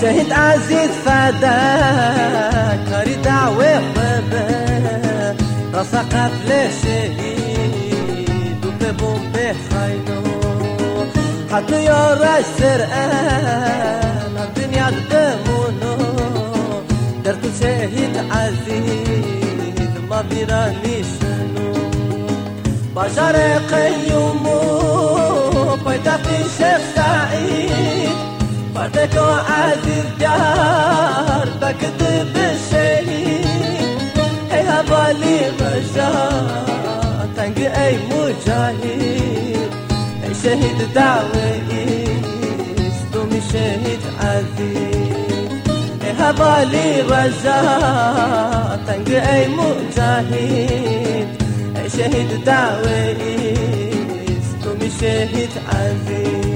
شهيد عزيز فداك كاري دعوة وبا راسا قتل شهيد وببوم بخينو حتى يراش سرقان الدنيا دمونو درت شهيد عزيز ما بيراني شنو بشر قيومو بيدقي شيخ سعيد. فردك عزيز جار بكذب الشهيد هي هبالي مجار تنقي أي مجاهد شهيد دعوة اسلومي شهيد عزيز. هبالي رجاء تنقي أي مجاهد شهيد دعوة اسلومي شهيد عزيز.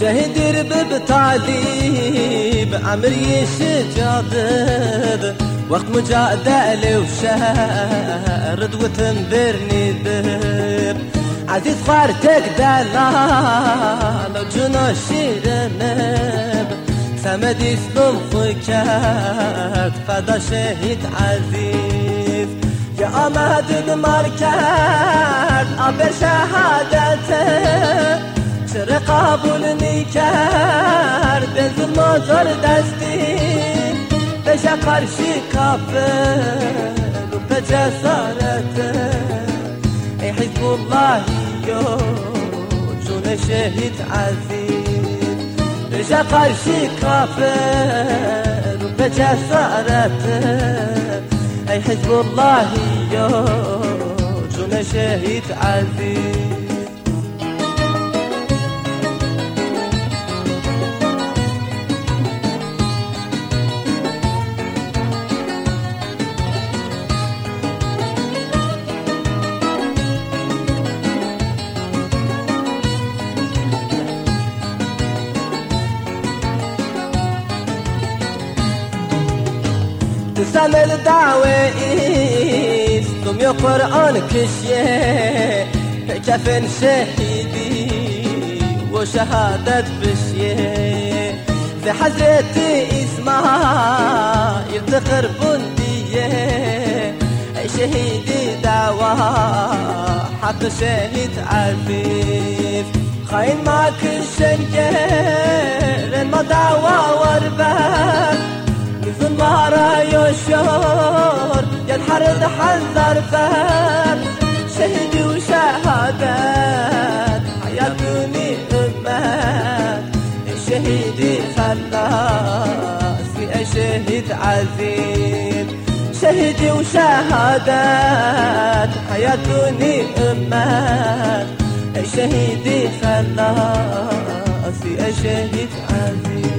شهيد ربب طالب عمري شجادب وقت مجادلة وشارد وتنبرني ذب عزيز خارتك دلال وجنا شيرنب سمد اسلم خكات فدا شهيد عزيز. يا أمهد المركز أبر شهادته چرا قبول میکرد به مازار دستی بشه قرشی کافر و به جسارت ای حزب الله یو جون شهید عزیز بشه قرشی کافر و به جسارت ای حزب الله یو جون شهید عزیز تسال الدعوة إسلام يا قرآن كشية. كفن شهيدي وشهادة بشية. في حضرة إسماعيل تقر بندية. شهيدي دعوة حق شهيد عفيف. خاين ما دعوة وربك يزن مهرة يشور ينحرد حذر فهم شهدي وشهادات حياتني أمات شهيدي خلاص في شهيد عزيز شهدي وشهادات حياتني أمات شهيدي خلاص في شهيد عزيز